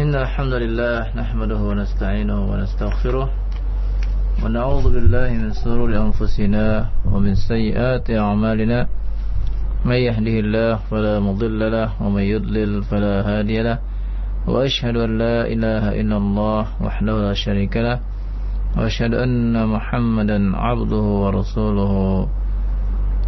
إن الحمد لله نحمده ونستعينه ونستغفره ونعوذ بالله من سرور أنفسنا ومن سيئات أعمالنا. من يهده الله فلا مضل له ومن يضلل فلا هادي له. وأشهد أن لا إله إلا الله وحده لا شريك له. وأشهد أن محمدا عبده ورسوله.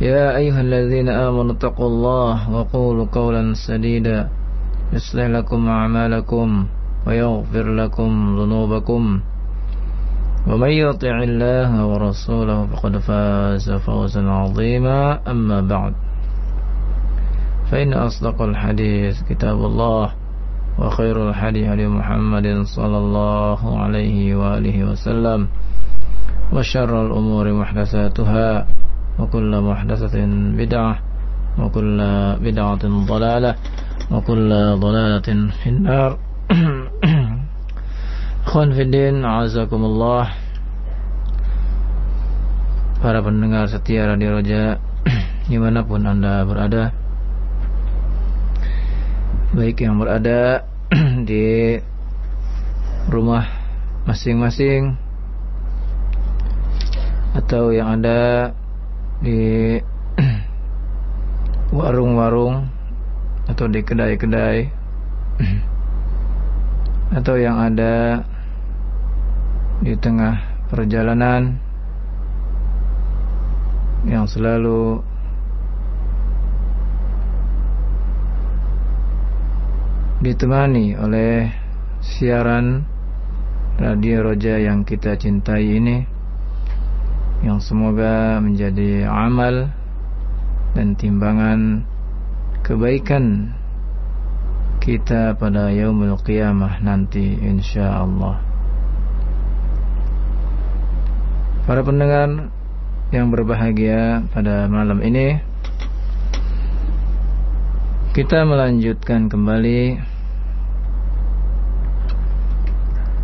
يا أيها الذين آمنوا اتقوا الله وقولوا قولا سديدا يصلح لكم أعمالكم ويغفر لكم ذنوبكم ومن يطع الله ورسوله فقد فاز فوزا عظيما أما بعد فإن أصدق الحديث كتاب الله وخير الحديث هدي محمد صلى الله عليه وآله وسلم وشر الأمور محدثاتها وكل محدثة بدعة وكل بدعة ضلالة وكل ضلالة في النار Ikhwan Fiddin Azakumullah Para pendengar setia Radio Roja Dimanapun anda berada Baik yang berada Di Rumah Masing-masing Atau yang ada di warung-warung atau di kedai-kedai. Atau yang ada di tengah perjalanan yang selalu ditemani oleh siaran radio Roja yang kita cintai ini yang semoga menjadi amal dan timbangan kebaikan kita pada yaumul qiyamah nanti insyaallah. Para pendengar yang berbahagia pada malam ini kita melanjutkan kembali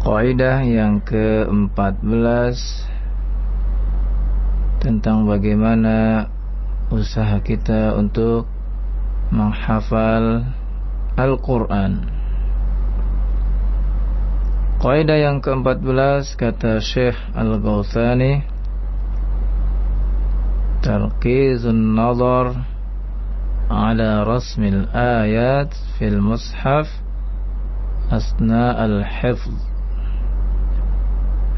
kaidah yang ke-14 tentang bagaimana usaha kita untuk menghafal Al-Quran. Kaidah yang ke-14 kata Syekh Al-Ghawthani Tarkizun nazar ala rasmil ayat fil mushaf asna al-hifz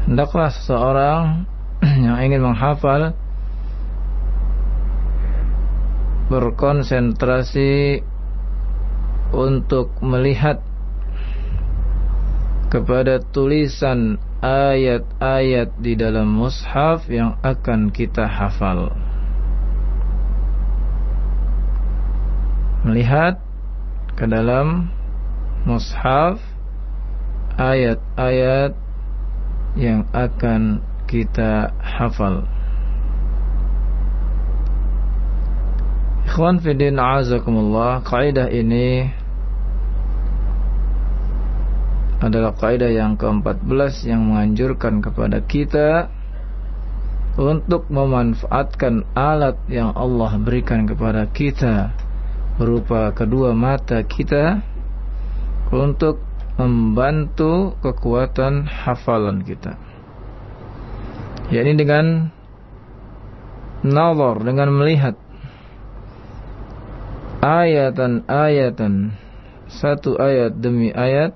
Hendaklah seseorang yang ingin menghafal berkonsentrasi untuk melihat kepada tulisan ayat-ayat di dalam mushaf yang akan kita hafal. Melihat ke dalam mushaf ayat-ayat yang akan kita hafal. Ikhwan Fidin Azakumullah Kaidah ini adalah kaidah yang ke-14 yang menganjurkan kepada kita untuk memanfaatkan alat yang Allah berikan kepada kita berupa kedua mata kita untuk membantu kekuatan hafalan kita yakni dengan nazar dengan melihat ayatan-ayatan satu ayat demi ayat.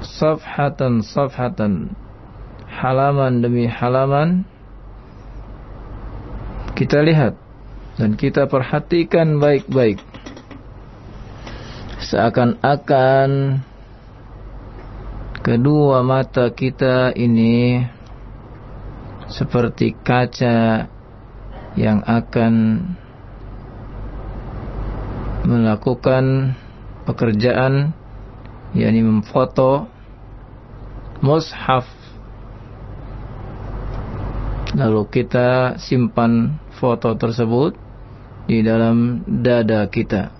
Safhatan safhatan. Halaman demi halaman. Kita lihat dan kita perhatikan baik-baik. Seakan-akan Kedua mata kita ini seperti kaca yang akan melakukan pekerjaan yakni memfoto mushaf. Lalu kita simpan foto tersebut di dalam dada kita.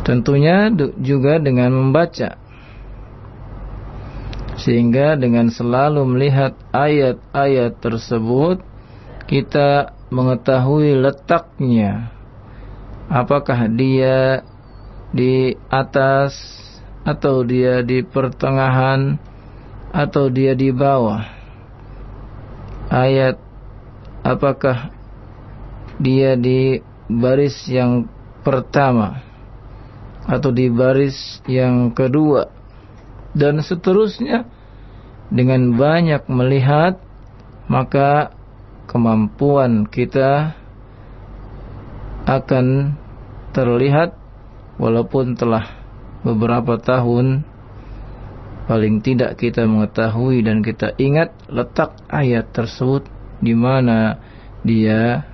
Tentunya juga dengan membaca sehingga dengan selalu melihat ayat-ayat tersebut kita mengetahui letaknya. Apakah dia di atas atau dia di pertengahan atau dia di bawah. Ayat apakah dia di baris yang pertama atau di baris yang kedua dan seterusnya dengan banyak melihat maka kemampuan kita akan terlihat walaupun telah beberapa tahun paling tidak kita mengetahui dan kita ingat letak ayat tersebut di mana dia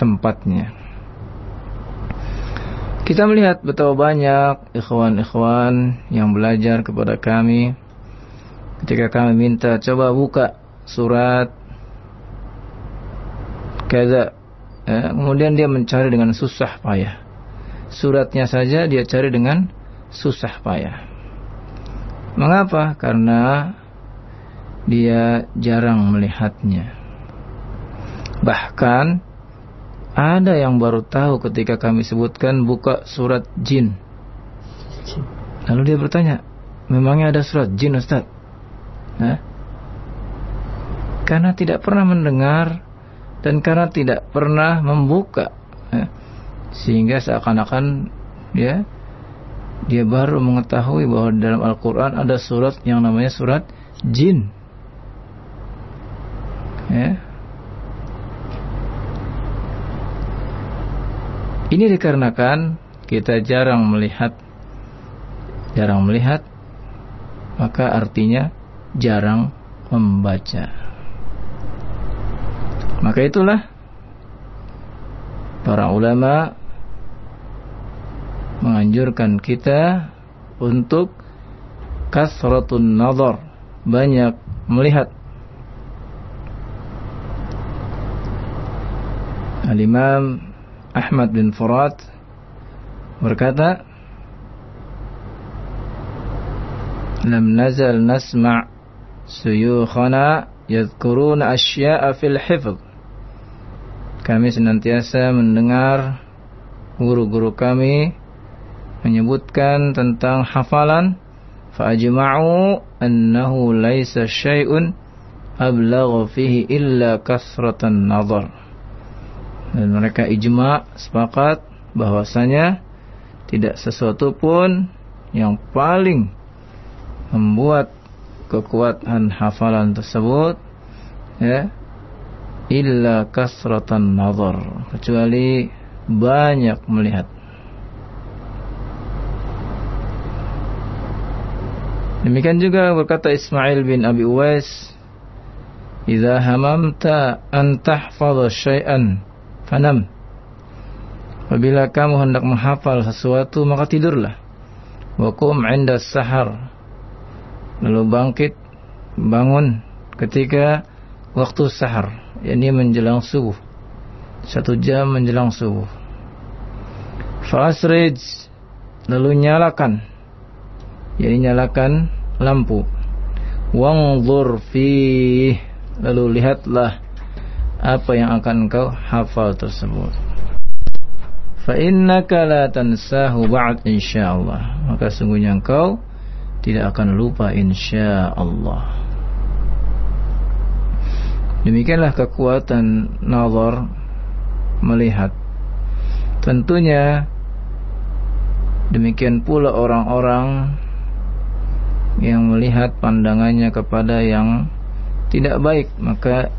tempatnya. Kita melihat betapa banyak ikhwan-ikhwan yang belajar kepada kami ketika kami minta coba buka surat kaza ya, kemudian dia mencari dengan susah payah suratnya saja dia cari dengan susah payah. Mengapa? Karena dia jarang melihatnya. Bahkan ada yang baru tahu ketika kami sebutkan buka surat jin. Lalu dia bertanya, memangnya ada surat jin Ustaz? Hah? Karena tidak pernah mendengar dan karena tidak pernah membuka. Hah? sehingga seakan-akan ya dia baru mengetahui bahwa dalam Al-Quran ada surat yang namanya surat jin ya ini dikarenakan kita jarang melihat jarang melihat maka artinya jarang membaca maka itulah para ulama menganjurkan kita untuk kasratun nazar, banyak melihat. Al-Imam Ahmad bin Furat berkata, "Lam nazal nasma' suyukhana yadhkuruna asya'a fil hifz." Kami senantiasa mendengar guru-guru kami menyebutkan tentang hafalan fa'ajma'u annahu laisa syai'un ablagha fihi illa kasratan nazar dan mereka ijma' sepakat bahwasanya tidak sesuatu pun yang paling membuat kekuatan hafalan tersebut ya illa kasratan nazar. Kecuali banyak melihat. Demikian juga berkata Ismail bin Abi Uwais, "Idza hamamta an tahfadha syai'an fanam." Apabila kamu hendak menghafal sesuatu maka tidurlah. Wa qum 'inda sahar. Lalu bangkit bangun ketika waktu sahar, yakni menjelang subuh. Satu jam menjelang subuh. Fasrij lalu nyalakan jadi nyalakan lampu wangzur fi lalu lihatlah apa yang akan engkau hafal tersebut? Fa innaka la tansahu ba'd insyaallah. Maka sungguhnya engkau tidak akan lupa insyaallah. Demikianlah kekuatan nazar melihat. Tentunya demikian pula orang-orang yang melihat pandangannya kepada yang tidak baik maka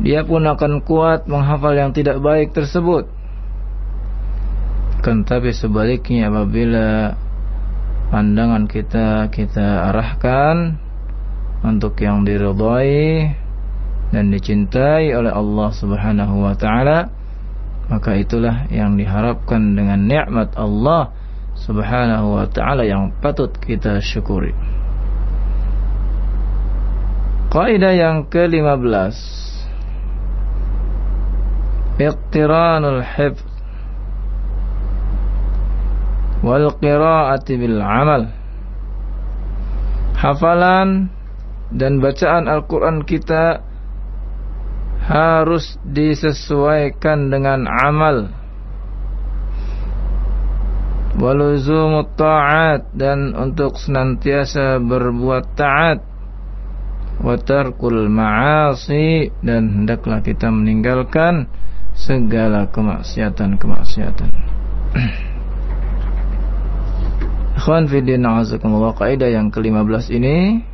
dia pun akan kuat menghafal yang tidak baik tersebut kan tapi sebaliknya apabila pandangan kita kita arahkan untuk yang diridhai dan dicintai oleh Allah Subhanahu wa taala maka itulah yang diharapkan dengan nikmat Allah Subhanahu wa taala yang patut kita syukuri. Kaidah yang ke-15 Iqtiranul hifz. Wal qiraati bil amal. Hafalan dan bacaan Al-Quran kita harus disesuaikan dengan amal. Waluzumut ta'at dan untuk senantiasa berbuat taat. Watarkul ma'asi dan hendaklah kita meninggalkan segala kemaksiatan-kemaksiatan Ikhwan Fidin Azakumullah. Kaidah yang ke-15 ini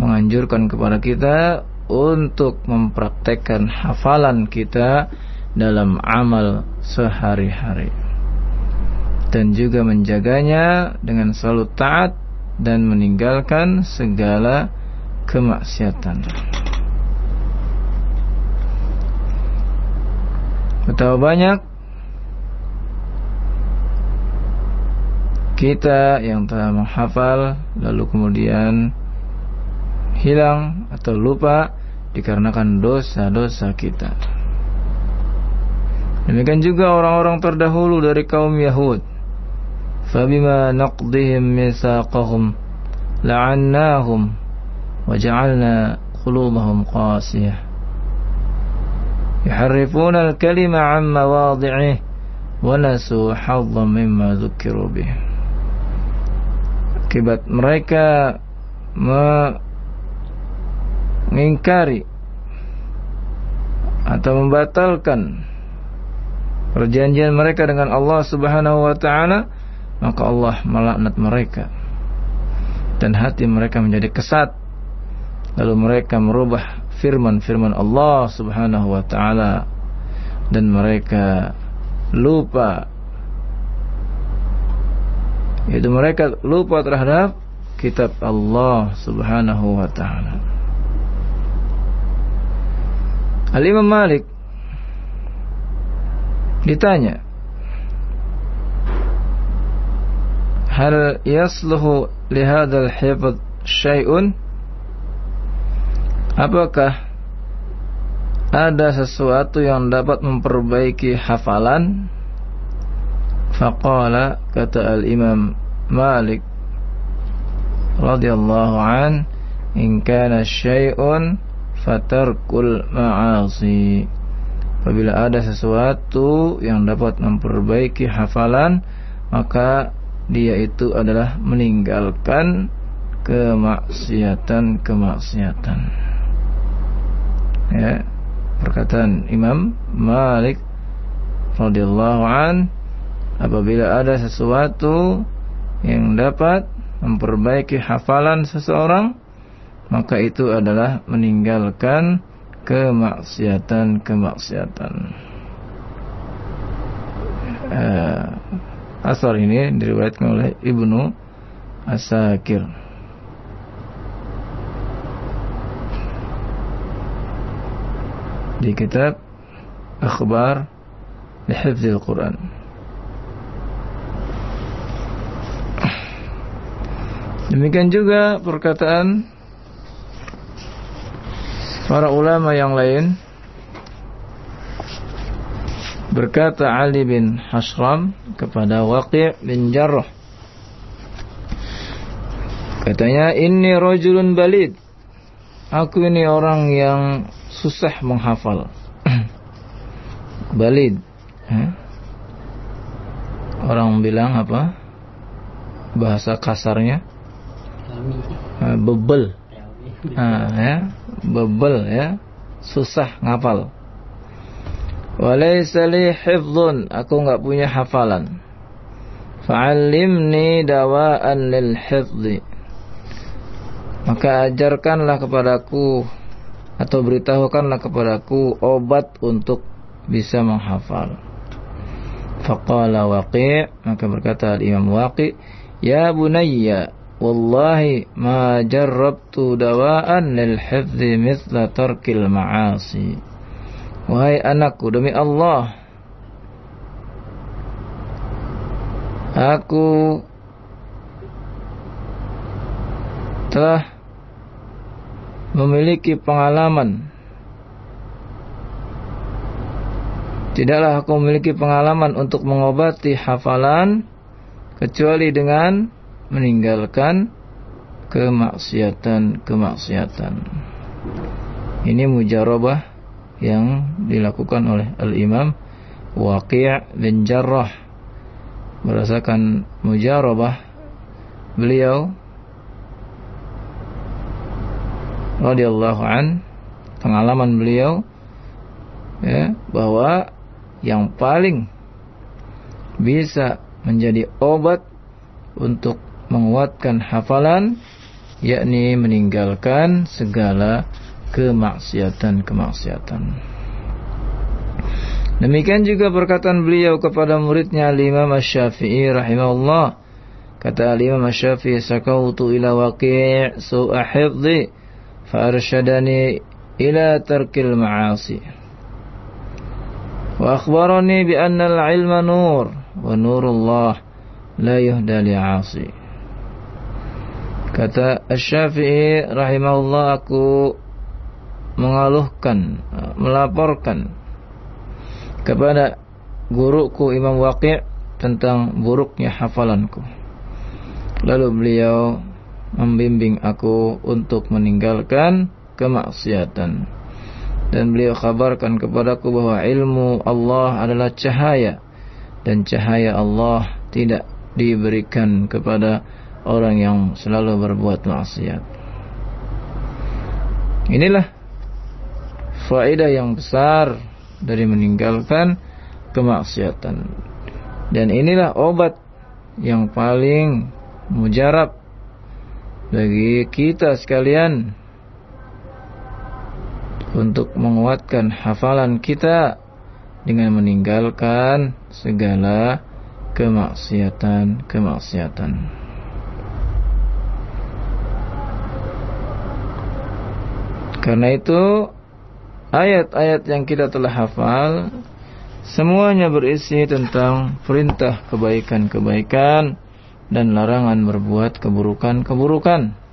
Menganjurkan kepada kita untuk mempraktekkan hafalan kita dalam amal sehari-hari. Dan juga menjaganya dengan selalu taat dan meninggalkan segala kemaksiatan. Betapa banyak kita yang telah menghafal lalu kemudian hilang atau lupa dikarenakan dosa-dosa kita. Demikian juga orang-orang terdahulu dari kaum Yahud. Fabima naqdihim mitsaqahum la'annahum waja'alna qulubahum qasiyah. Al-kalima 'an mawadhi'ihi wa nasu haddan mimma dzukiru bih. Akibat mereka mengingkari atau membatalkan perjanjian mereka dengan Allah Subhanahu wa taala maka Allah melaknat mereka dan hati mereka menjadi kesat lalu mereka merubah firman-firman Allah Subhanahu wa taala dan mereka lupa yaitu mereka lupa terhadap kitab Allah Subhanahu wa taala. Al-Imam Malik ditanya Hal yasluhu lihadal hifad syai'un Apakah ada sesuatu yang dapat memperbaiki hafalan? Faqala kata al-imam Malik radhiyallahu an in kana syai'un fatarkul ma'asi. Apabila ada sesuatu yang dapat memperbaiki hafalan maka dia itu adalah meninggalkan kemaksiatan-kemaksiatan ya perkataan Imam Malik radhiyallahu an apabila ada sesuatu yang dapat memperbaiki hafalan seseorang maka itu adalah meninggalkan kemaksiatan-kemaksiatan. Uh, asar ini diriwayatkan oleh Ibnu Asakir. Di kitab Akhbar Lihifzil Quran. Demikian juga perkataan para ulama yang lain. Berkata Ali bin Hashram kepada Waqi' bin Jarrah. Katanya ini rajulun balid. Aku ini orang yang susah menghafal. Balid. Eh? orang bilang apa? Bahasa kasarnya? Bebel. Nah, ya. Bebel ya. Susah ngapal walaysa li hifdzun. Aku enggak punya hafalan. Fa'allimni dawaan lil hifdzi. Maka ajarkanlah kepadaku atau beritahukanlah kepadaku obat untuk bisa menghafal. Faqala waqi' maka berkata Imam Waqi' ya bunayya wallahi ma jarrabtu dawaan lil hifdzi mithla tarkil ma'asi. Wahai anakku demi Allah Aku telah memiliki pengalaman Tidaklah aku memiliki pengalaman untuk mengobati hafalan kecuali dengan meninggalkan kemaksiatan-kemaksiatan. Ini mujarabah yang dilakukan oleh Al-Imam Waqi' bin Jarrah berdasarkan mujarabah beliau radhiyallahu an pengalaman beliau ya bahwa yang paling bisa menjadi obat untuk menguatkan hafalan yakni meninggalkan segala kemaksiatan-kemaksiatan. Demikian juga perkataan beliau kepada muridnya Imam Asy-Syafi'i rahimahullah. Kata Imam Asy-Syafi'i sakautu ila waqi' su'a hifdhi tarkil ma'asi. Wa akhbarani bi anna al-'ilma nur wa nurullah la yuhda li'asi. Kata Asy-Syafi'i rahimahullah aku mengaluhkan, melaporkan kepada guruku Imam Waqi' tentang buruknya hafalanku. Lalu beliau membimbing aku untuk meninggalkan kemaksiatan dan beliau kabarkan kepadaku bahwa ilmu Allah adalah cahaya dan cahaya Allah tidak diberikan kepada orang yang selalu berbuat maksiat. Inilah faedah yang besar dari meninggalkan kemaksiatan. Dan inilah obat yang paling mujarab bagi kita sekalian untuk menguatkan hafalan kita dengan meninggalkan segala kemaksiatan-kemaksiatan. Karena itu ayat-ayat yang kita telah hafal semuanya berisi tentang perintah kebaikan-kebaikan dan larangan berbuat keburukan-keburukan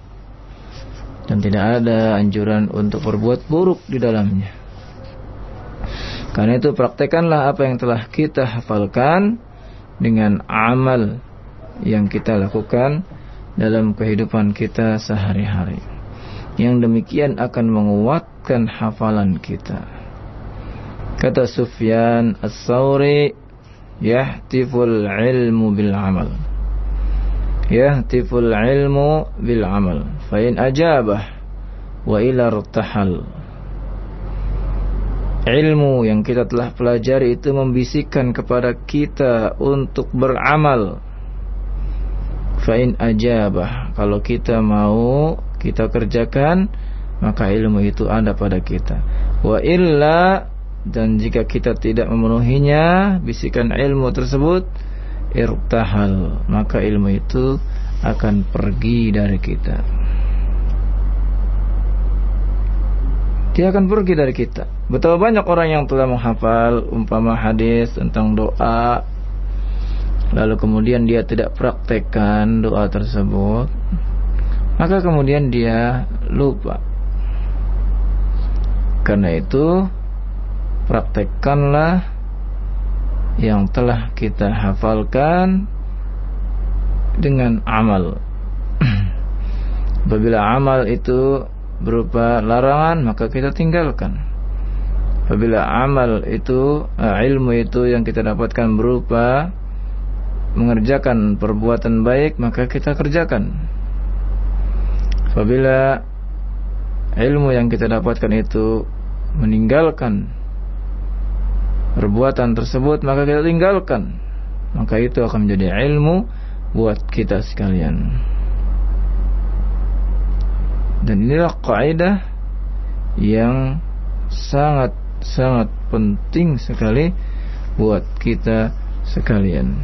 dan tidak ada anjuran untuk berbuat buruk di dalamnya. Karena itu praktekanlah apa yang telah kita hafalkan dengan amal yang kita lakukan dalam kehidupan kita sehari-hari. Yang demikian akan menguatkan hafalan kita. Kata Sufyan As-Sawri, yahtiful ilmu bil amal yahtiful ilmu bil amal. Fa in ajabah wa ila irtahal ilmu yang kita telah pelajari itu membisikkan kepada kita untuk beramal. Fa in ajabah. Kalau kita mau kita kerjakan maka ilmu itu ada pada kita. Wa illa dan jika kita tidak memenuhinya bisikan ilmu tersebut irtahal maka ilmu itu akan pergi dari kita. Dia akan pergi dari kita. Betapa banyak orang yang telah menghafal umpama hadis tentang doa lalu kemudian dia tidak praktekkan doa tersebut maka kemudian dia lupa. Karena itu praktekkanlah yang telah kita hafalkan dengan amal. Apabila amal itu berupa larangan, maka kita tinggalkan. Apabila amal itu, eh, ilmu itu yang kita dapatkan berupa mengerjakan perbuatan baik, maka kita kerjakan. Apabila ilmu yang kita dapatkan itu meninggalkan perbuatan tersebut maka kita tinggalkan. Maka itu akan menjadi ilmu buat kita sekalian. Dan inilah kaidah yang sangat sangat penting sekali buat kita sekalian.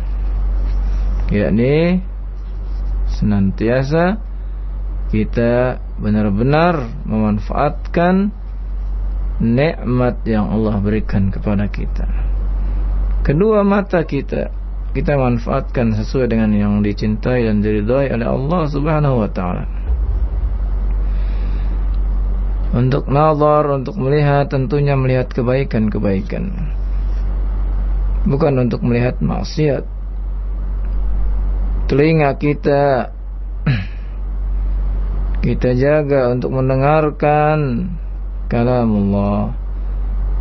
Yakni senantiasa kita benar-benar memanfaatkan nikmat yang Allah berikan kepada kita. Kedua mata kita kita manfaatkan sesuai dengan yang dicintai dan diridhai oleh Allah Subhanahu wa taala. Untuk nazar, untuk melihat tentunya melihat kebaikan-kebaikan. Bukan untuk melihat maksiat. Telinga kita kita jaga untuk mendengarkan kalam Allah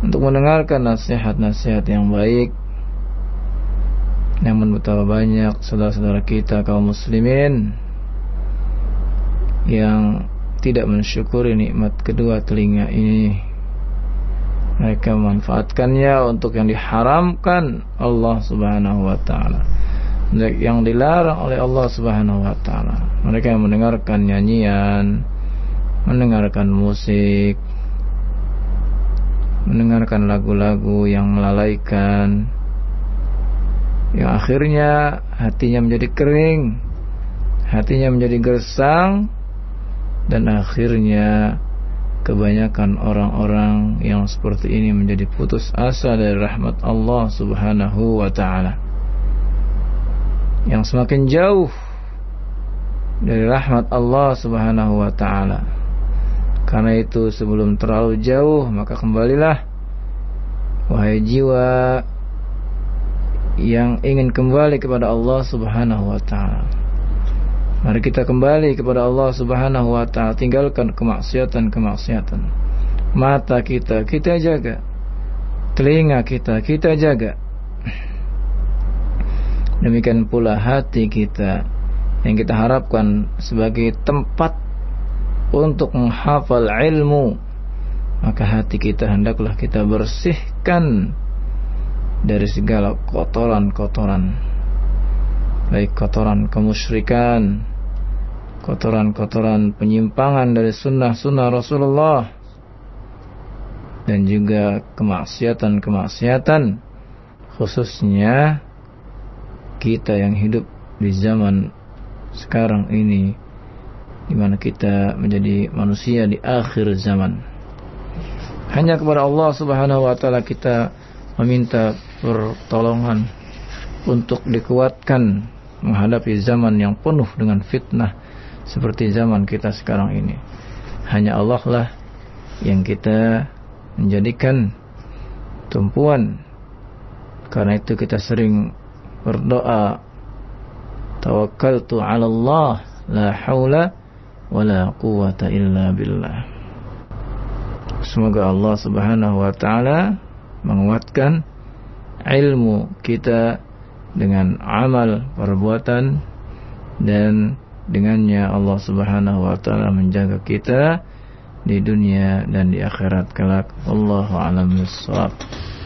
untuk mendengarkan nasihat-nasihat yang baik namun betapa banyak saudara-saudara kita kaum muslimin yang tidak mensyukuri nikmat kedua telinga ini. Mereka memanfaatkannya untuk yang diharamkan Allah Subhanahu wa taala. Yang dilarang oleh Allah Subhanahu wa taala. Mereka yang mendengarkan nyanyian, mendengarkan musik, mendengarkan lagu-lagu yang melalaikan yang akhirnya hatinya menjadi kering, hatinya menjadi gersang dan akhirnya kebanyakan orang-orang yang seperti ini menjadi putus asa dari rahmat Allah Subhanahu wa taala yang semakin jauh dari rahmat Allah Subhanahu wa taala. Karena itu sebelum terlalu jauh maka kembalilah wahai jiwa yang ingin kembali kepada Allah Subhanahu wa taala. Mari kita kembali kepada Allah Subhanahu wa taala, tinggalkan kemaksiatan-kemaksiatan. Mata kita kita jaga. Telinga kita kita jaga Demikian pula hati kita yang kita harapkan sebagai tempat untuk menghafal ilmu maka hati kita hendaklah kita bersihkan dari segala kotoran-kotoran. Baik kotoran kemusyrikan kotoran-kotoran penyimpangan dari sunnah-sunnah Rasulullah dan juga kemaksiatan-kemaksiatan khususnya kita yang hidup di zaman sekarang ini di mana kita menjadi manusia di akhir zaman. Hanya kepada Allah Subhanahu wa taala kita meminta pertolongan untuk dikuatkan menghadapi zaman yang penuh dengan fitnah seperti zaman kita sekarang ini. Hanya Allah lah yang kita menjadikan tumpuan. Karena itu kita sering berdoa tawakkaltu 'ala Allah la haula wala quwata illa billah semoga Allah Subhanahu wa taala menguatkan ilmu kita dengan amal perbuatan dan dengannya Allah Subhanahu wa taala menjaga kita di dunia dan di akhirat kelak. Allahu a'lam.